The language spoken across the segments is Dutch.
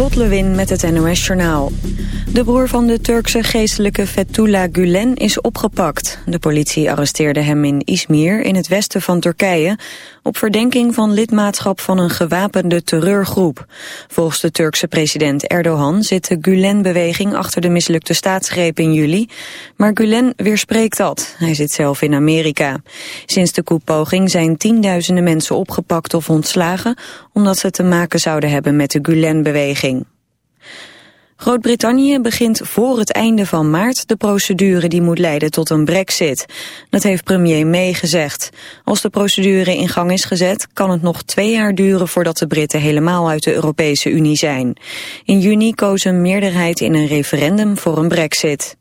Lot Lewin met het NOS Journaal. De broer van de Turkse geestelijke Fethullah Gulen is opgepakt. De politie arresteerde hem in Izmir in het westen van Turkije... op verdenking van lidmaatschap van een gewapende terreurgroep. Volgens de Turkse president Erdogan zit de Gulen-beweging... achter de mislukte staatsgreep in juli. Maar Gulen weerspreekt dat. Hij zit zelf in Amerika. Sinds de koepoging zijn tienduizenden mensen opgepakt of ontslagen... omdat ze te maken zouden hebben met de Gulen-beweging. Groot-Brittannië begint voor het einde van maart de procedure die moet leiden tot een brexit. Dat heeft premier May gezegd. Als de procedure in gang is gezet, kan het nog twee jaar duren voordat de Britten helemaal uit de Europese Unie zijn. In juni koos een meerderheid in een referendum voor een brexit.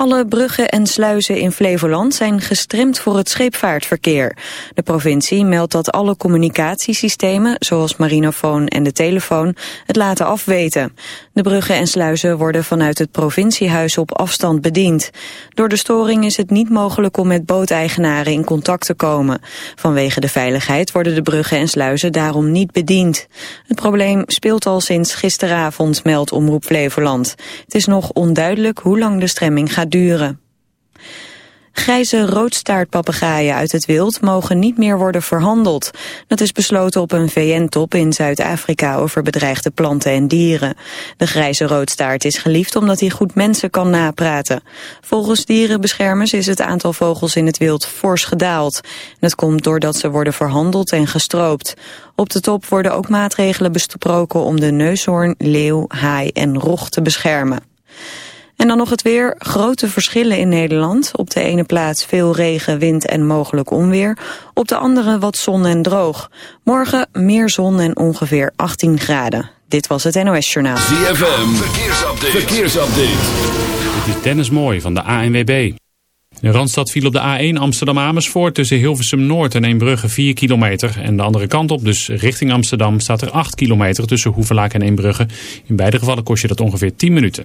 Alle bruggen en sluizen in Flevoland zijn gestremd voor het scheepvaartverkeer. De provincie meldt dat alle communicatiesystemen, zoals marinofoon en de telefoon, het laten afweten. De bruggen en sluizen worden vanuit het provinciehuis op afstand bediend. Door de storing is het niet mogelijk om met booteigenaren in contact te komen. Vanwege de veiligheid worden de bruggen en sluizen daarom niet bediend. Het probleem speelt al sinds gisteravond, meldt Omroep Flevoland. Het is nog onduidelijk hoe lang de stremming gaat duren. Grijze roodstaartpapegaaien uit het wild mogen niet meer worden verhandeld. Dat is besloten op een VN-top in Zuid-Afrika over bedreigde planten en dieren. De grijze roodstaart is geliefd omdat hij goed mensen kan napraten. Volgens dierenbeschermers is het aantal vogels in het wild fors gedaald. Dat komt doordat ze worden verhandeld en gestroopt. Op de top worden ook maatregelen besproken om de neushoorn, leeuw, haai en rog te beschermen. En dan nog het weer. Grote verschillen in Nederland. Op de ene plaats veel regen, wind en mogelijk onweer. Op de andere wat zon en droog. Morgen meer zon en ongeveer 18 graden. Dit was het NOS Journaal. ZFM, verkeersupdate. verkeersupdate. Dit is Dennis Mooi van de ANWB. De Randstad viel op de A1 Amsterdam-Amersfoort tussen Hilversum Noord en Eembrugge 4 kilometer. En de andere kant op, dus richting Amsterdam, staat er 8 kilometer tussen Hoevelaak en Eembrugge. In beide gevallen kost je dat ongeveer 10 minuten.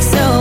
so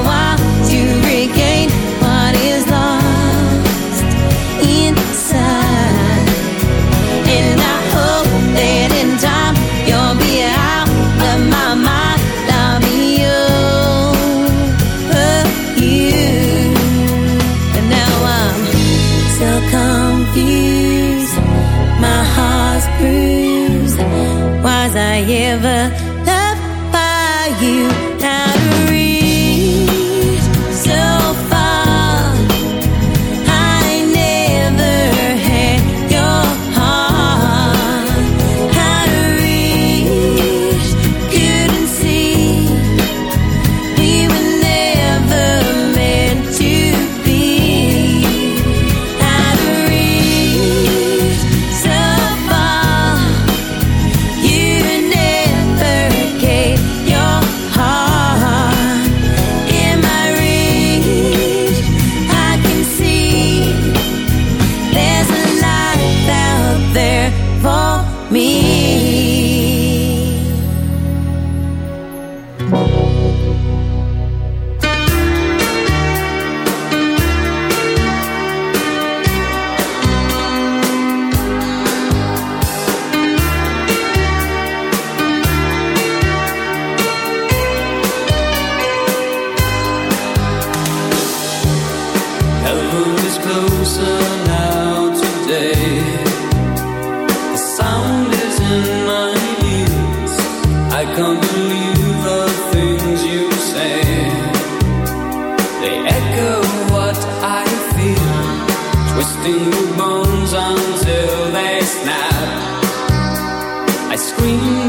scream.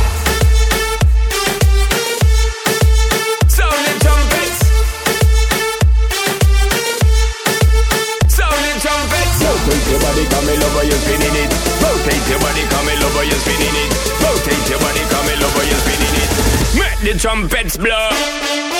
You're spinning it. Rotate your body, come in over, you're spinning it. Rotate your body, come in over, you're spinning it. Make the trumpets blow.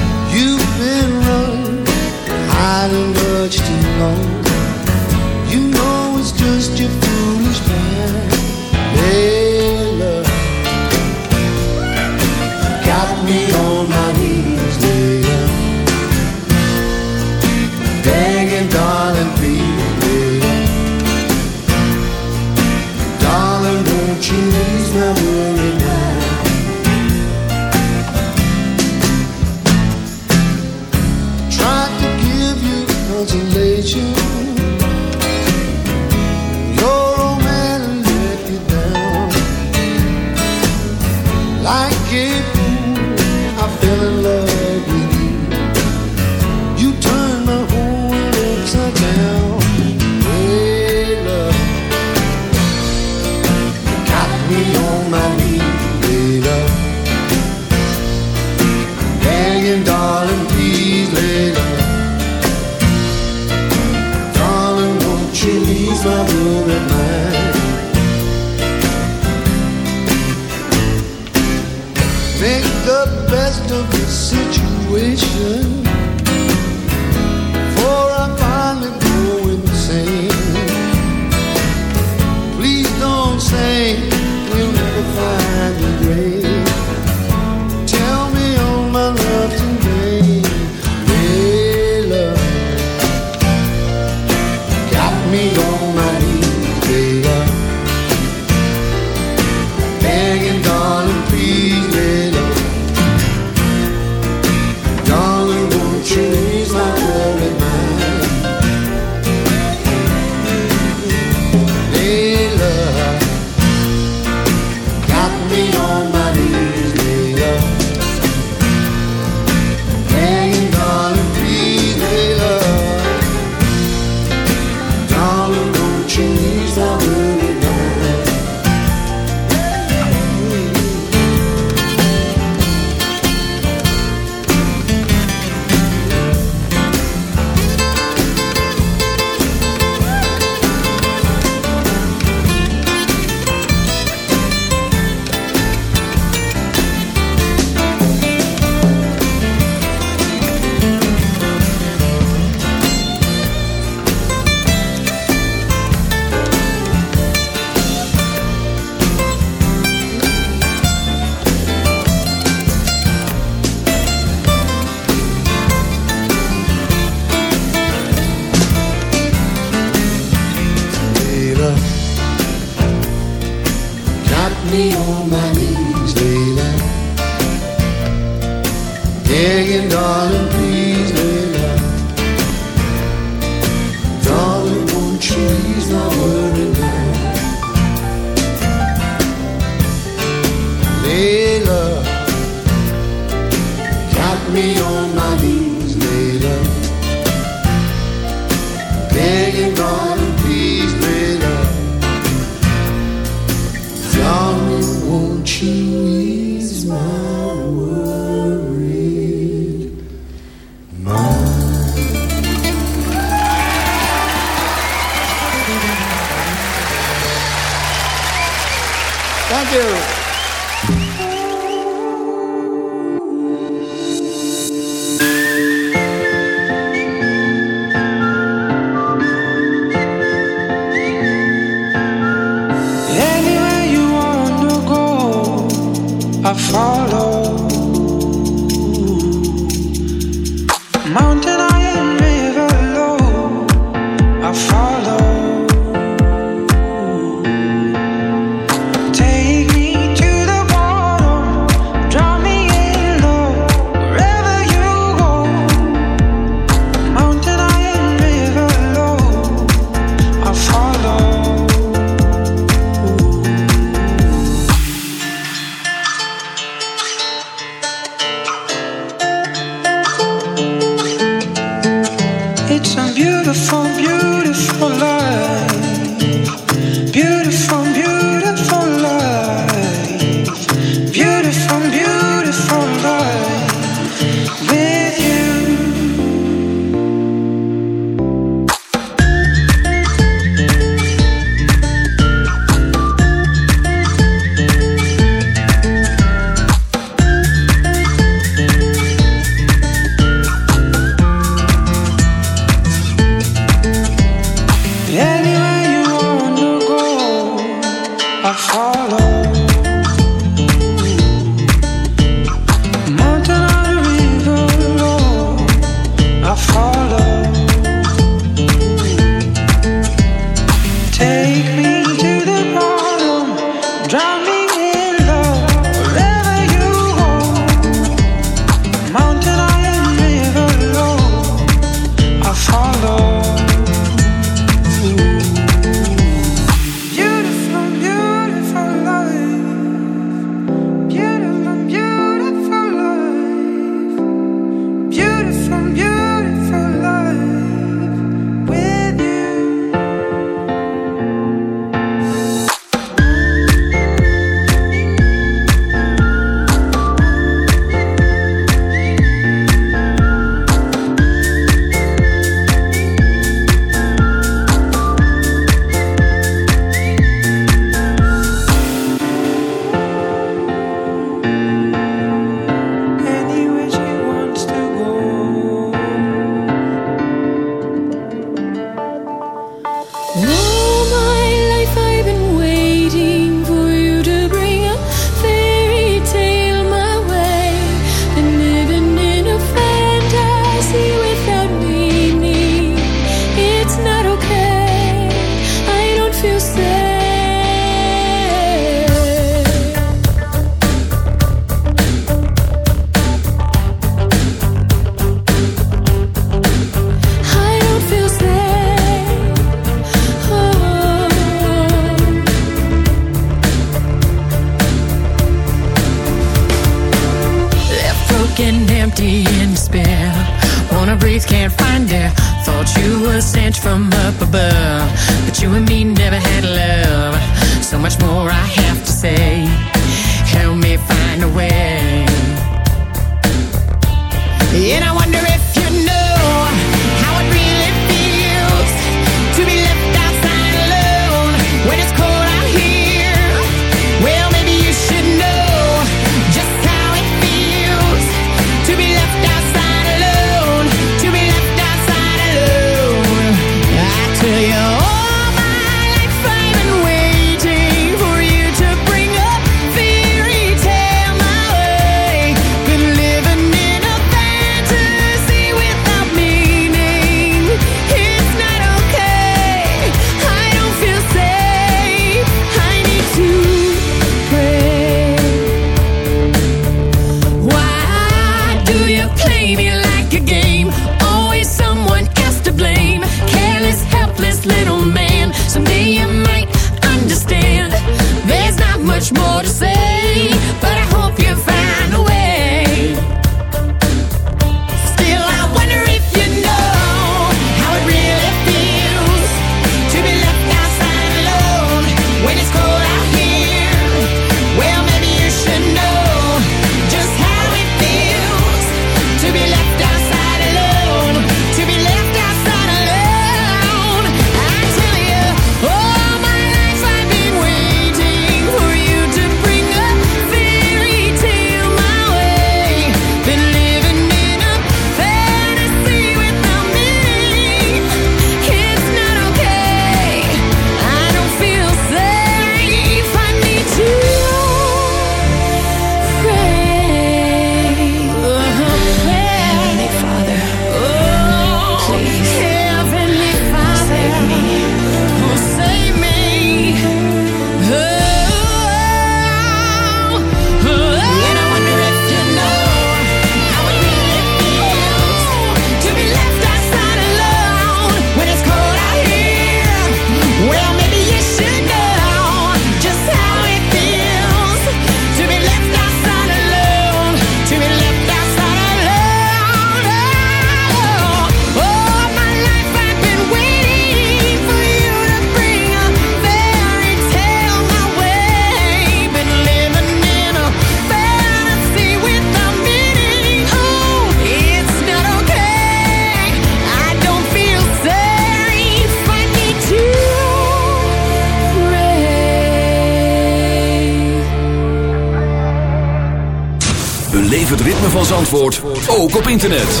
beleef het ritme van Zandvoort ook op internet.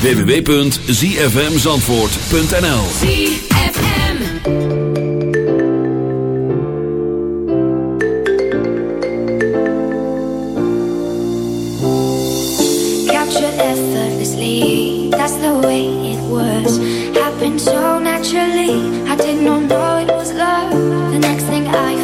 www.zfmzandvoort.nl ZFM Capture effortlessly, that's the way it was. Happened so naturally, I did not know it was love. The next thing I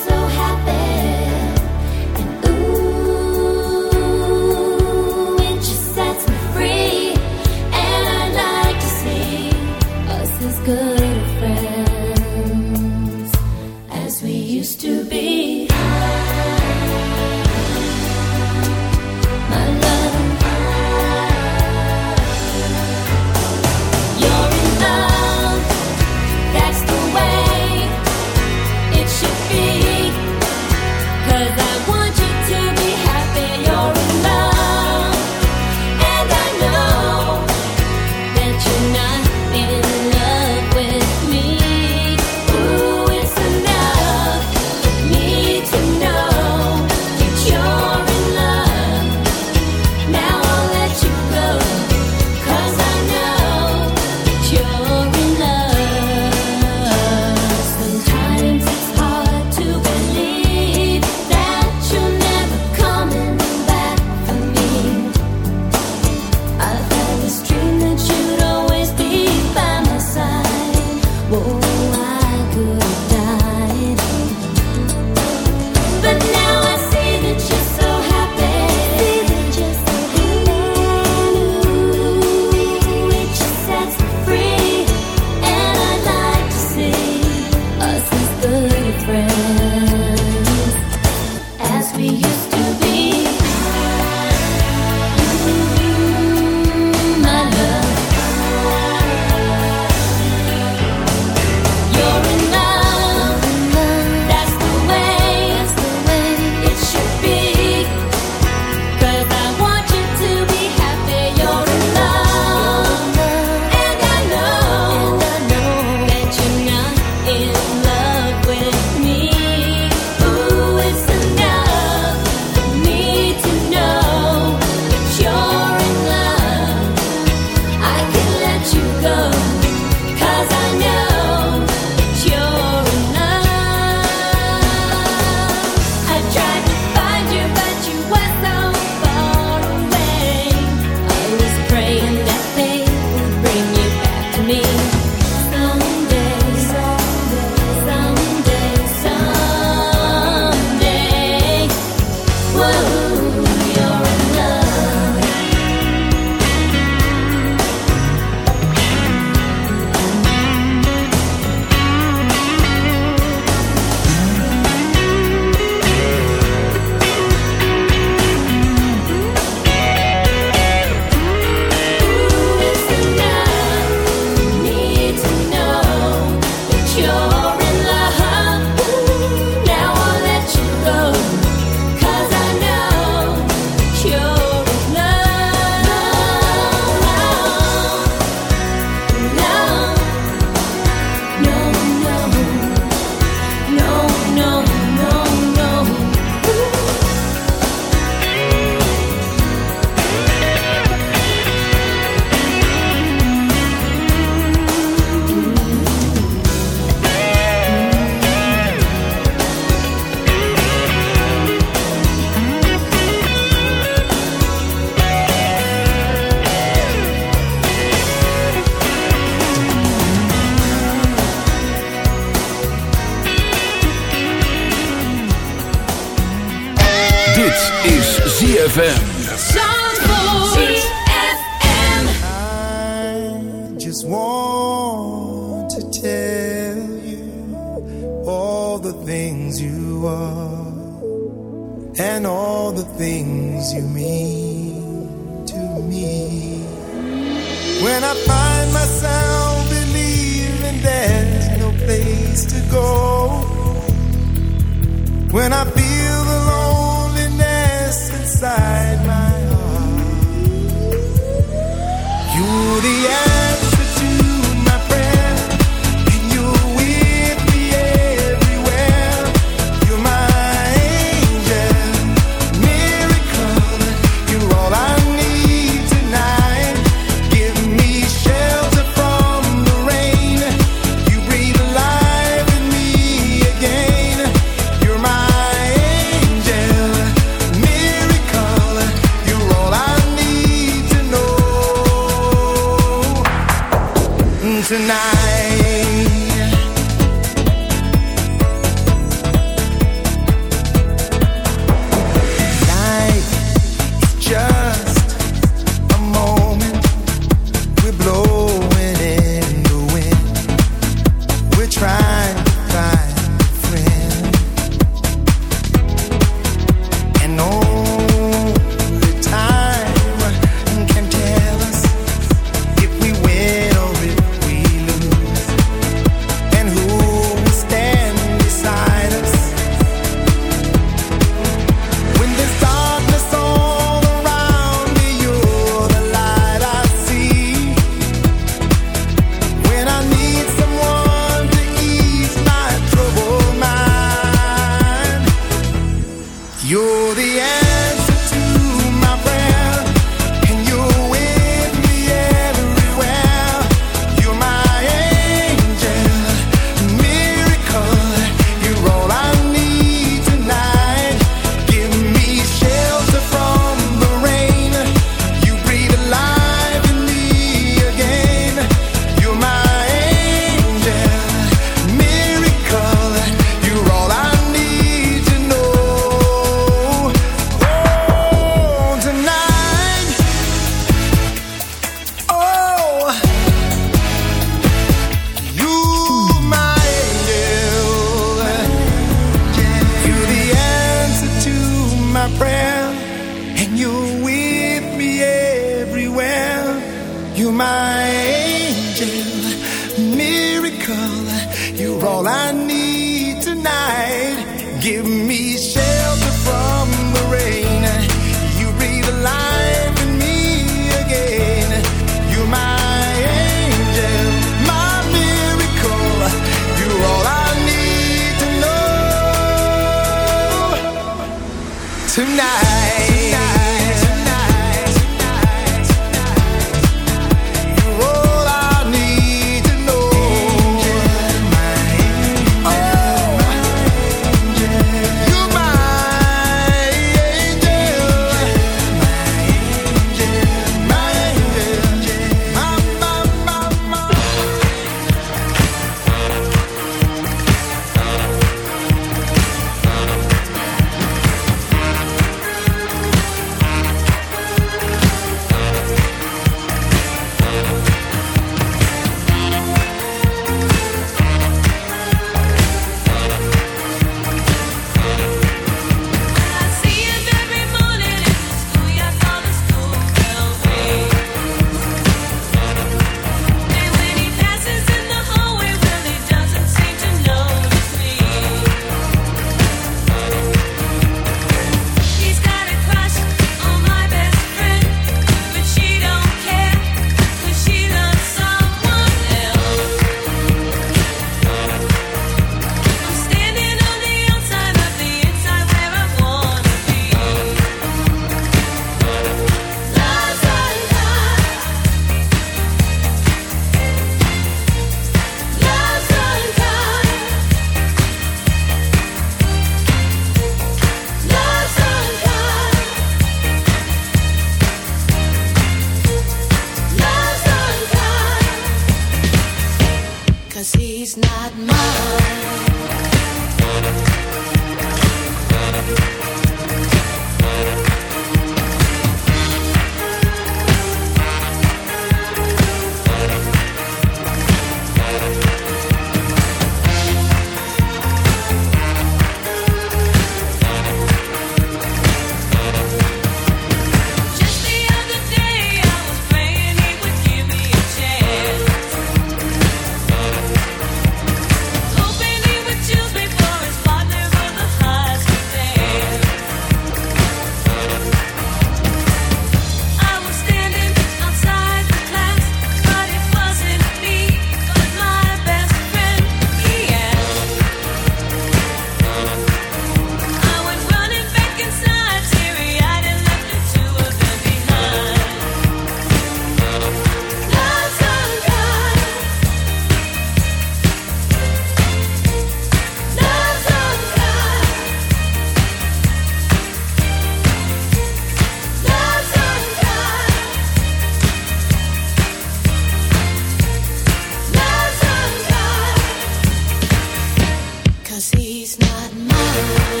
Cause he's not mine.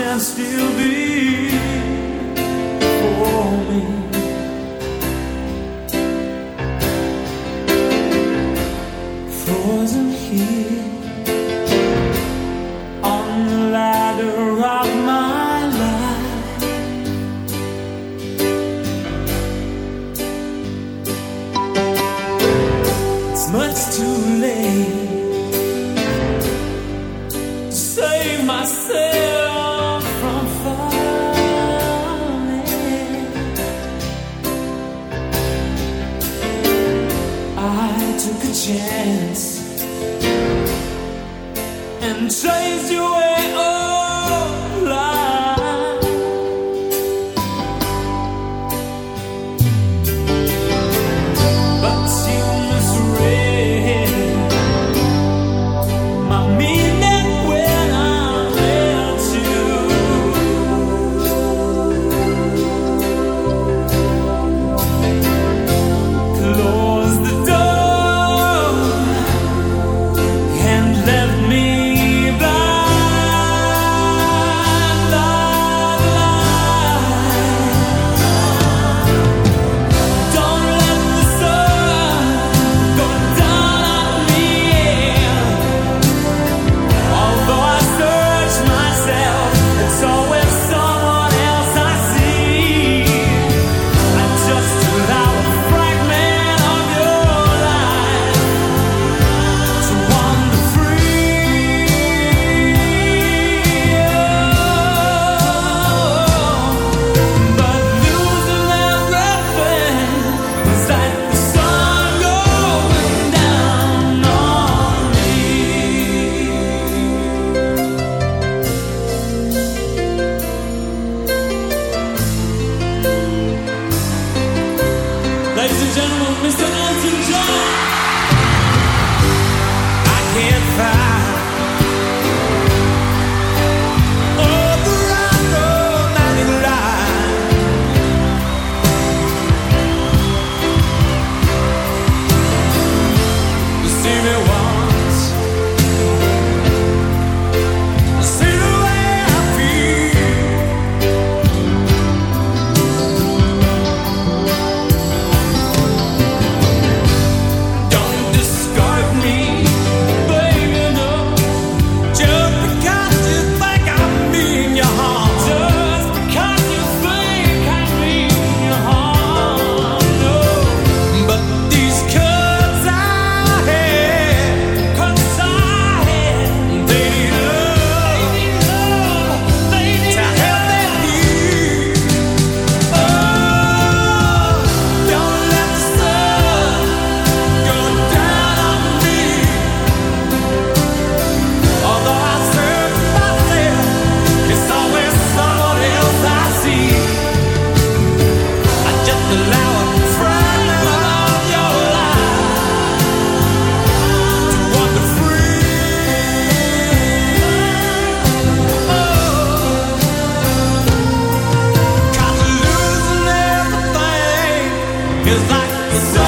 and still be. Cause like the sun